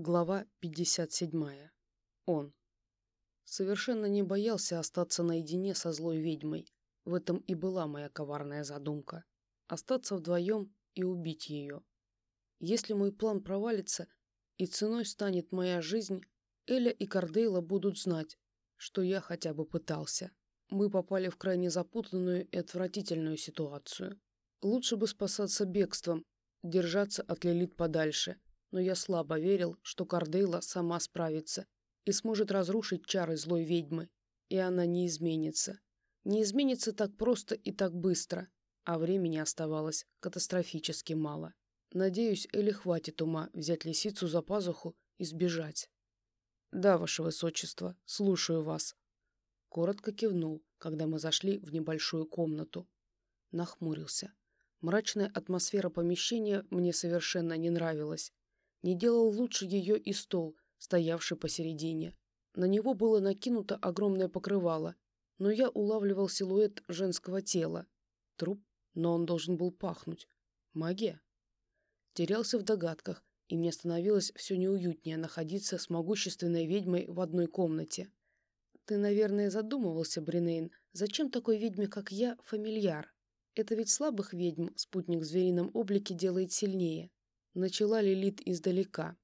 Глава 57. Он. Совершенно не боялся остаться наедине со злой ведьмой. В этом и была моя коварная задумка. Остаться вдвоем и убить ее. Если мой план провалится и ценой станет моя жизнь, Эля и Кардейла будут знать, что я хотя бы пытался. Мы попали в крайне запутанную и отвратительную ситуацию. Лучше бы спасаться бегством, держаться от Лилит подальше – но я слабо верил, что Кардейла сама справится и сможет разрушить чары злой ведьмы, и она не изменится. Не изменится так просто и так быстро, а времени оставалось катастрофически мало. Надеюсь, Элли хватит ума взять лисицу за пазуху и сбежать. «Да, ваше высочество, слушаю вас». Коротко кивнул, когда мы зашли в небольшую комнату. Нахмурился. Мрачная атмосфера помещения мне совершенно не нравилась. Не делал лучше ее и стол, стоявший посередине. На него было накинуто огромное покрывало, но я улавливал силуэт женского тела. Труп, но он должен был пахнуть. Магия? Терялся в догадках, и мне становилось все неуютнее находиться с могущественной ведьмой в одной комнате. Ты, наверное, задумывался, Бринейн, зачем такой ведьме, как я, фамильяр? Это ведь слабых ведьм спутник в зверином облике делает сильнее. Начала Лилит издалека.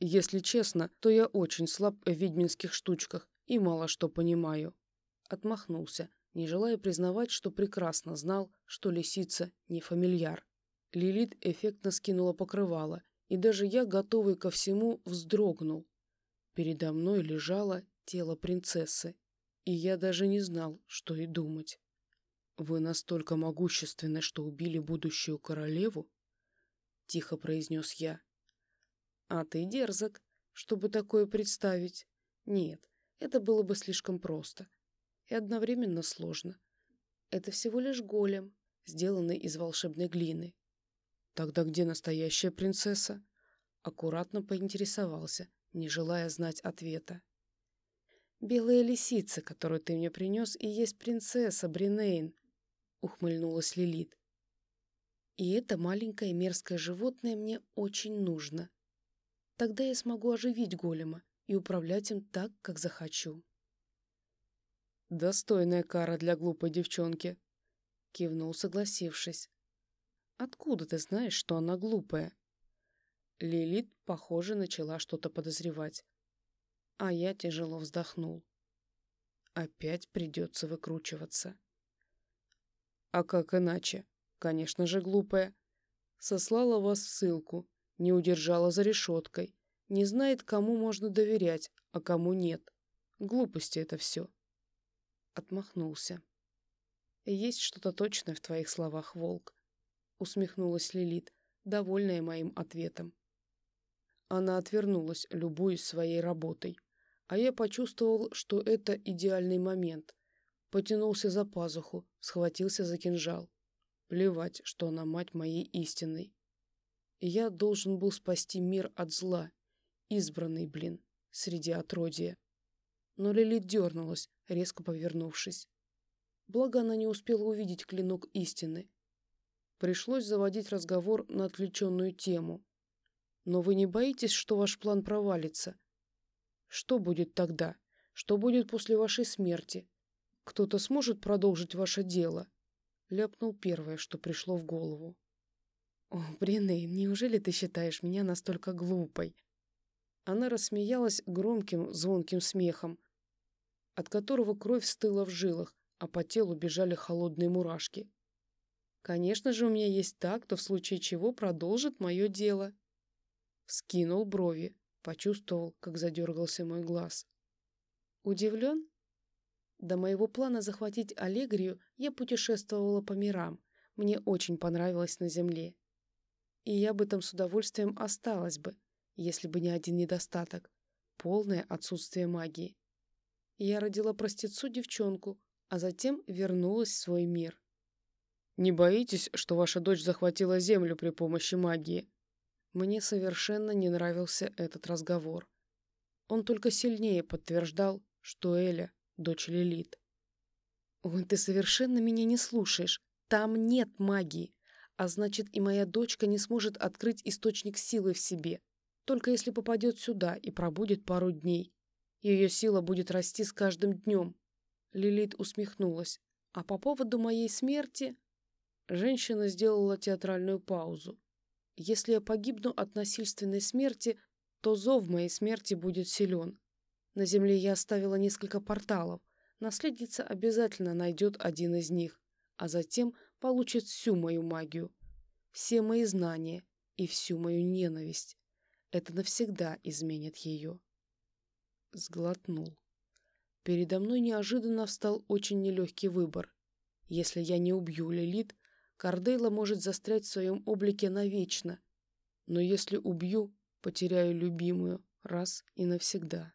Если честно, то я очень слаб в ведьминских штучках и мало что понимаю. Отмахнулся, не желая признавать, что прекрасно знал, что лисица не фамильяр. Лилит эффектно скинула покрывало, и даже я, готовый ко всему, вздрогнул. Передо мной лежало тело принцессы, и я даже не знал, что и думать. «Вы настолько могущественны, что убили будущую королеву?» — тихо произнес я. «А ты дерзок, чтобы такое представить. Нет, это было бы слишком просто. И одновременно сложно. Это всего лишь голем, сделанный из волшебной глины. Тогда где настоящая принцесса?» Аккуратно поинтересовался, не желая знать ответа. «Белая лисица, которую ты мне принес, и есть принцесса Бринейн», — ухмыльнулась Лилит. И это маленькое мерзкое животное мне очень нужно. Тогда я смогу оживить голема и управлять им так, как захочу. «Достойная кара для глупой девчонки», — кивнул, согласившись. «Откуда ты знаешь, что она глупая?» Лилит, похоже, начала что-то подозревать. А я тяжело вздохнул. Опять придется выкручиваться. «А как иначе?» Конечно же, глупая. Сослала вас в ссылку, не удержала за решеткой. Не знает, кому можно доверять, а кому нет. Глупости это все. Отмахнулся. Есть что-то точное в твоих словах, волк. Усмехнулась Лилит, довольная моим ответом. Она отвернулась, любуясь своей работой. А я почувствовал, что это идеальный момент. Потянулся за пазуху, схватился за кинжал. Плевать, что она мать моей истинной. Я должен был спасти мир от зла. Избранный, блин, среди отродья. Но Лилит дернулась, резко повернувшись. Благо она не успела увидеть клинок истины. Пришлось заводить разговор на отвлеченную тему. Но вы не боитесь, что ваш план провалится? Что будет тогда? Что будет после вашей смерти? Кто-то сможет продолжить ваше дело? Ляпнул первое, что пришло в голову. «О, Бринейн, неужели ты считаешь меня настолько глупой?» Она рассмеялась громким, звонким смехом, от которого кровь стыла в жилах, а по телу бежали холодные мурашки. «Конечно же, у меня есть так, кто в случае чего продолжит мое дело». Вскинул брови, почувствовал, как задергался мой глаз. «Удивлен?» До моего плана захватить Аллегрию я путешествовала по мирам. Мне очень понравилось на Земле. И я бы там с удовольствием осталась бы, если бы не один недостаток — полное отсутствие магии. Я родила простецу девчонку, а затем вернулась в свой мир. «Не боитесь, что ваша дочь захватила Землю при помощи магии?» Мне совершенно не нравился этот разговор. Он только сильнее подтверждал, что Эля дочь Лилит. «Ой, ты совершенно меня не слушаешь. Там нет магии, а значит и моя дочка не сможет открыть источник силы в себе. Только если попадет сюда и пробудет пару дней. Ее сила будет расти с каждым днем. Лилит усмехнулась. А по поводу моей смерти... Женщина сделала театральную паузу. Если я погибну от насильственной смерти, то зов моей смерти будет силен. На земле я оставила несколько порталов. Наследница обязательно найдет один из них, а затем получит всю мою магию, все мои знания и всю мою ненависть. Это навсегда изменит ее. Сглотнул. Передо мной неожиданно встал очень нелегкий выбор. Если я не убью Лилит, Кардейла может застрять в своем облике навечно. Но если убью, потеряю любимую раз и навсегда.